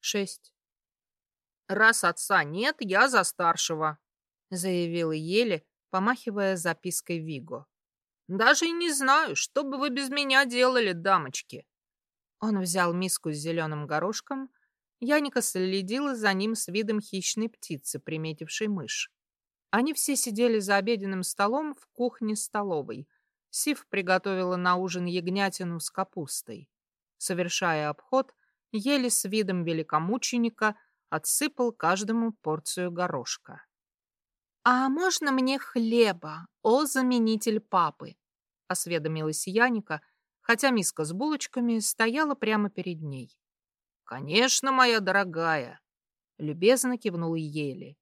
Шесть. Раз отца нет, я за старшего, заявила Еле, помахивая запиской Виго. Даже и не знаю, что бы вы без меня делали, дамочки. Он взял миску с зеленым горошком. Яника следила за ним с видом хищной птицы, приметившей мышь. Они все сидели за обеденным столом в кухне-столовой. Сив приготовила на ужин ягнятину с капустой. Совершая обход, ели с видом великомученика, отсыпал каждому порцию горошка. «А можно мне хлеба, о заменитель папы?» — осведомилась Яника, хотя миска с булочками стояла прямо перед ней. «Конечно, моя дорогая!» — любезно кивнул Ели.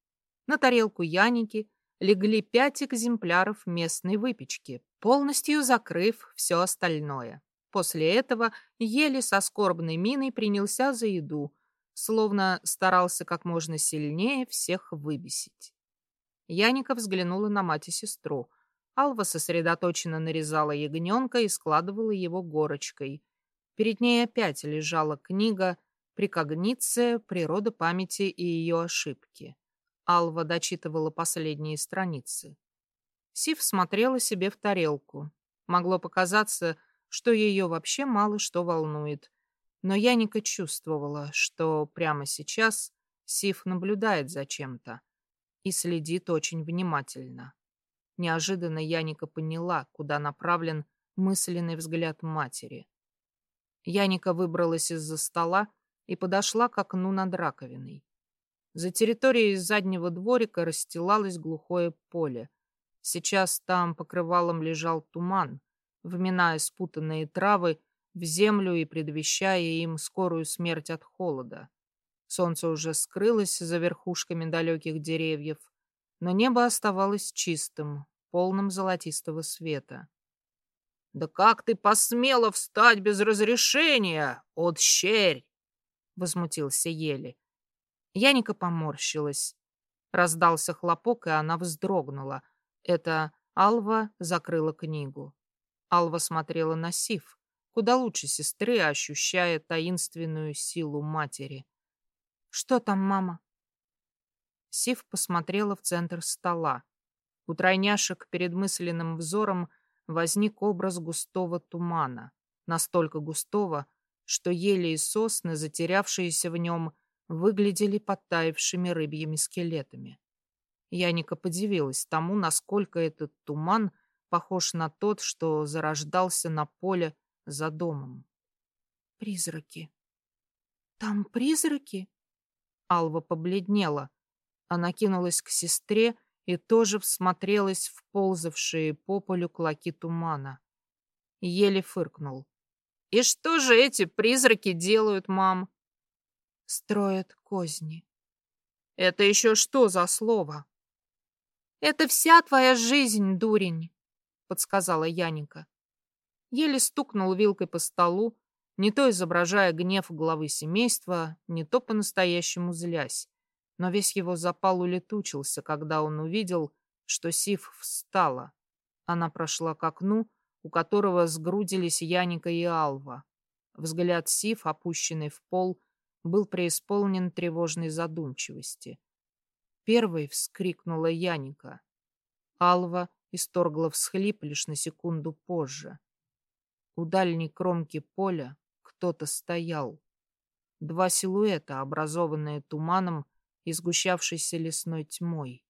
На тарелку Яники легли пять экземпляров местной выпечки, полностью закрыв все остальное. После этого Ели со скорбной миной принялся за еду, словно старался как можно сильнее всех выбесить. Яника взглянула на мать и сестру. Алва сосредоточенно нарезала ягненка и складывала его горочкой. Перед ней опять лежала книга «Прикогниция. Природа памяти и ее ошибки». Алва дочитывала последние страницы. Сив смотрела себе в тарелку. Могло показаться, что ее вообще мало что волнует. Но Яника чувствовала, что прямо сейчас Сив наблюдает за чем-то и следит очень внимательно. Неожиданно Яника поняла, куда направлен мысленный взгляд матери. Яника выбралась из-за стола и подошла к окну над раковиной. За территорией заднего дворика расстилалось глухое поле. Сейчас там покрывалом лежал туман, вминая спутанные травы в землю и предвещая им скорую смерть от холода. Солнце уже скрылось за верхушками далеких деревьев, но небо оставалось чистым, полным золотистого света. «Да как ты посмела встать без разрешения, от щерь!» — возмутился Ели. Яника поморщилась. Раздался хлопок, и она вздрогнула. Это Алва закрыла книгу. Алва смотрела на Сив, куда лучше сестры, ощущая таинственную силу матери. «Что там, мама?» Сив посмотрела в центр стола. У тройняшек перед мысленным взором возник образ густого тумана, настолько густого, что ели и сосны, затерявшиеся в нем, выглядели подтаявшими рыбьими скелетами. Яника подивилась тому, насколько этот туман похож на тот, что зарождался на поле за домом. «Призраки! Там призраки?» Алва побледнела. Она кинулась к сестре и тоже всмотрелась в ползавшие по полю клоки тумана. Еле фыркнул. «И что же эти призраки делают, мам?» строят козни. Это еще что за слово? Это вся твоя жизнь, дурень, подсказала Яника. Еле стукнул вилкой по столу, не то изображая гнев главы семейства, не то по-настоящему злясь. Но весь его запал улетучился, когда он увидел, что Сив встала. Она прошла к окну, у которого сгрудились Яника и Алва. Взгляд Сив, опущенный в пол, был преисполнен тревожной задумчивости. Первой вскрикнула Яника. Алва исторгла всхлип лишь на секунду позже. У дальней кромки поля кто-то стоял. Два силуэта, образованные туманом и сгущавшейся лесной тьмой.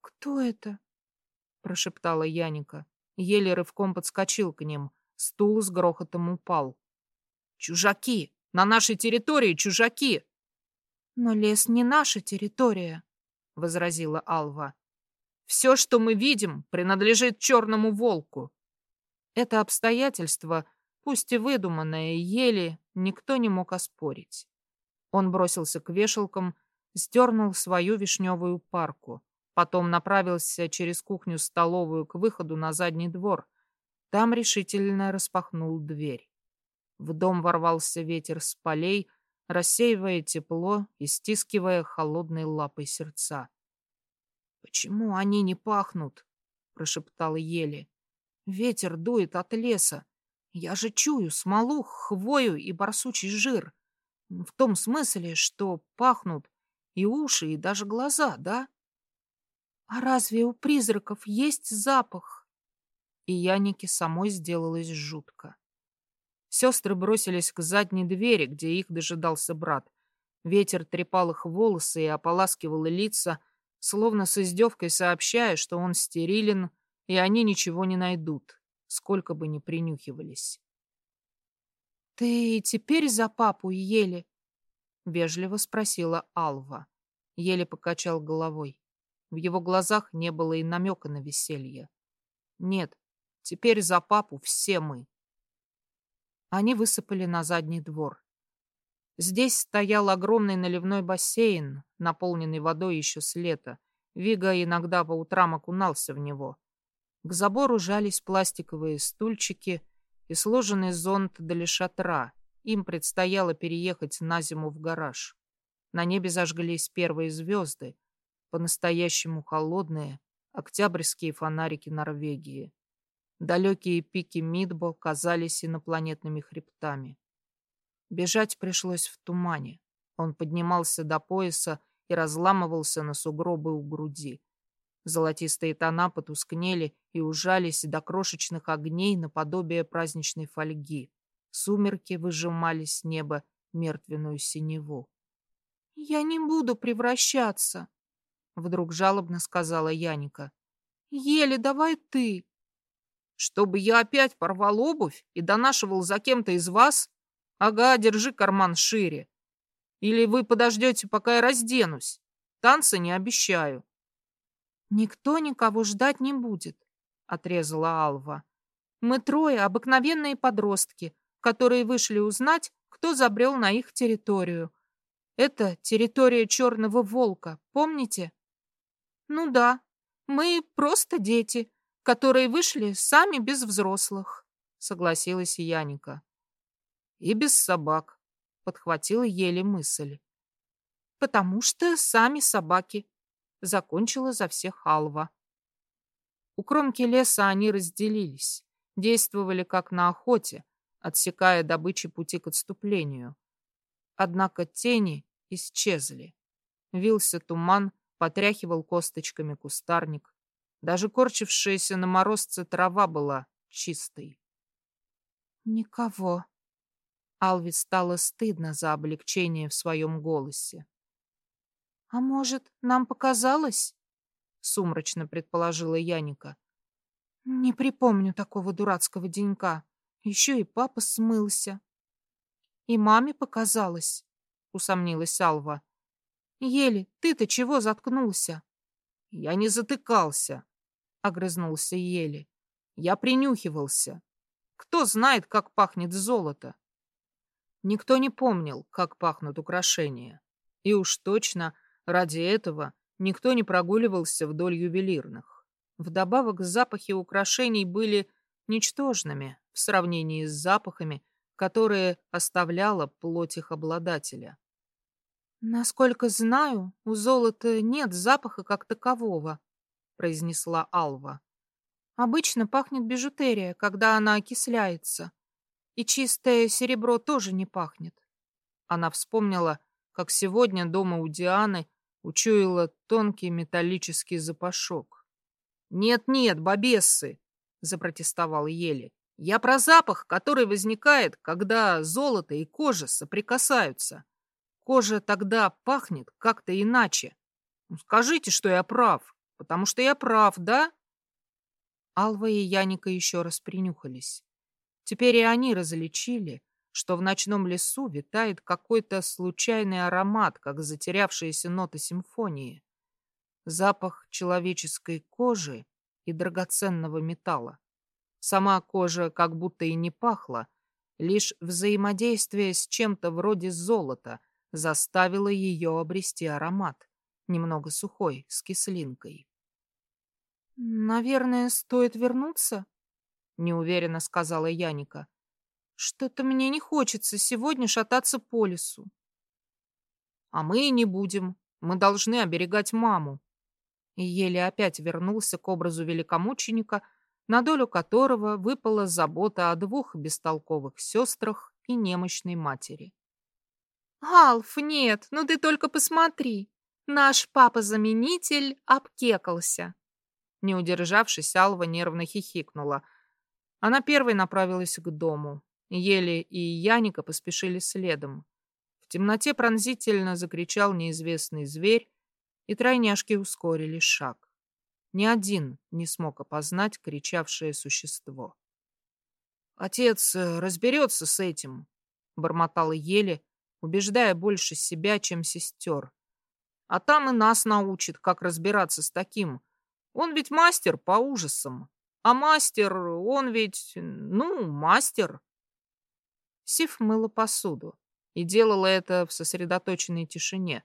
«Кто это?» — прошептала Яника. Еле рывком подскочил к ним. Стул с грохотом упал. «Чужаки!» На нашей территории чужаки. Но лес не наша территория, возразила Алва. Все, что мы видим, принадлежит черному волку. Это обстоятельство, пусть и выдуманное, еле никто не мог оспорить. Он бросился к вешалкам, сдернул свою вишневую парку, потом направился через кухню-столовую к выходу на задний двор. Там решительно распахнул дверь. В дом ворвался ветер с полей, рассеивая тепло и стискивая холодной лапой сердца. «Почему они не пахнут?» — прошептал Ели. «Ветер дует от леса. Я же чую смолу, хвою и барсучий жир. В том смысле, что пахнут и уши, и даже глаза, да? А разве у призраков есть запах? И Янике самой сделалось жутко. Сестры бросились к задней двери, где их дожидался брат. Ветер трепал их волосы и ополаскивал лица, словно с издевкой сообщая, что он стерилен, и они ничего не найдут, сколько бы ни принюхивались. «Ты теперь за папу ели?» — вежливо спросила Алва. Еле покачал головой. В его глазах не было и намека на веселье. «Нет, теперь за папу все мы». Они высыпали на задний двор. Здесь стоял огромный наливной бассейн, наполненный водой еще с лета. Вига иногда по утрам окунался в него. К забору жались пластиковые стульчики и сложенный зонт для шатра. Им предстояло переехать на зиму в гараж. На небе зажглись первые звезды, по-настоящему холодные, октябрьские фонарики Норвегии. Далекие пики Мидбо казались инопланетными хребтами. Бежать пришлось в тумане. Он поднимался до пояса и разламывался на сугробы у груди. Золотистые тона потускнели и ужались до крошечных огней наподобие праздничной фольги. Сумерки выжимали с неба мертвенную синеву. «Я не буду превращаться», — вдруг жалобно сказала Яника. «Еле, давай ты». «Чтобы я опять порвал обувь и донашивал за кем-то из вас?» Ага, держи карман шире. Или вы подождете, пока я разденусь. Танцы не обещаю. Никто никого ждать не будет, отрезала Алва. Мы трое обыкновенные подростки, которые вышли узнать, кто забрел на их территорию. Это территория черного волка, помните? Ну да, мы просто дети, которые вышли сами без взрослых, согласилась Яника. И без собак, подхватила еле мысль. Потому что сами собаки, закончила за всех Алва. У кромки леса они разделились, действовали как на охоте, отсекая добычи пути к отступлению. Однако тени исчезли. Вился туман, потряхивал косточками кустарник. Даже корчившаяся на морозце трава была чистой. «Никого», Алве стало стыдно за облегчение в своем голосе. «А может, нам показалось?» — сумрачно предположила Яника. «Не припомню такого дурацкого денька. Еще и папа смылся». «И маме показалось», — усомнилась Алва. «Еле, ты-то чего заткнулся?» «Я не затыкался», — огрызнулся Еле. «Я принюхивался. Кто знает, как пахнет золото?» Никто не помнил, как пахнут украшения. И уж точно ради этого никто не прогуливался вдоль ювелирных. Вдобавок запахи украшений были ничтожными в сравнении с запахами, которые оставляла плоть их обладателя. «Насколько знаю, у золота нет запаха как такового», — произнесла Алва. «Обычно пахнет бижутерия, когда она окисляется. И чистое серебро тоже не пахнет. Она вспомнила, как сегодня дома у Дианы учуяла тонкий металлический запашок. «Нет-нет, бабессы!» — запротестовал Ели. «Я про запах, который возникает, когда золото и кожа соприкасаются. Кожа тогда пахнет как-то иначе. Ну, скажите, что я прав, потому что я прав, да?» Алва и Яника еще раз принюхались. Теперь и они различили, что в ночном лесу витает какой-то случайный аромат, как затерявшиеся ноты симфонии. Запах человеческой кожи и драгоценного металла. Сама кожа как будто и не пахла, лишь взаимодействие с чем-то вроде золота заставило ее обрести аромат, немного сухой, с кислинкой. «Наверное, стоит вернуться?» Неуверенно сказала Яника. Что-то мне не хочется сегодня шататься по лесу. А мы и не будем. Мы должны оберегать маму. И еле опять вернулся к образу великомученика, на долю которого выпала забота о двух бестолковых сестрах и немощной матери. Алф, нет, ну ты только посмотри. Наш папа-заменитель обкекался. Не удержавшись, Алва нервно хихикнула. Она первой направилась к дому. Ели и Яника поспешили следом. В темноте пронзительно закричал неизвестный зверь, и тройняшки ускорили шаг. Ни один не смог опознать кричавшее существо. «Отец э, разберется с этим», — бормотала еле, убеждая больше себя, чем сестер. «А там и нас научит, как разбираться с таким. Он ведь мастер по ужасам. А мастер, он ведь, ну, мастер». Сив мыла посуду и делала это в сосредоточенной тишине.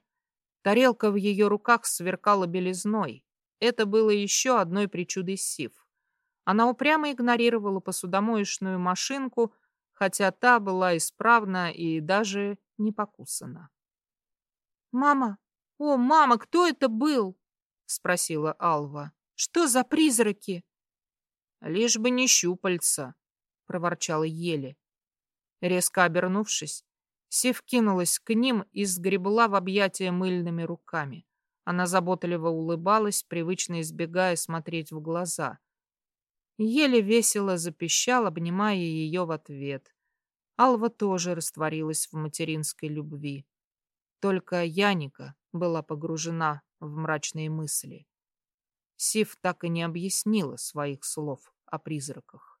Тарелка в ее руках сверкала белизной. Это было еще одной причудой Сив. Она упрямо игнорировала посудомоечную машинку, хотя та была исправна и даже не покусана. «Мама! О, мама, кто это был?» — спросила Алва. «Что за призраки?» «Лишь бы не щупальца», — проворчала Еле. Резко обернувшись, Сив кинулась к ним и сгребла в объятия мыльными руками. Она заботливо улыбалась, привычно избегая смотреть в глаза. Еле весело запищал, обнимая ее в ответ. Алва тоже растворилась в материнской любви. Только Яника была погружена в мрачные мысли. Сив так и не объяснила своих слов о призраках.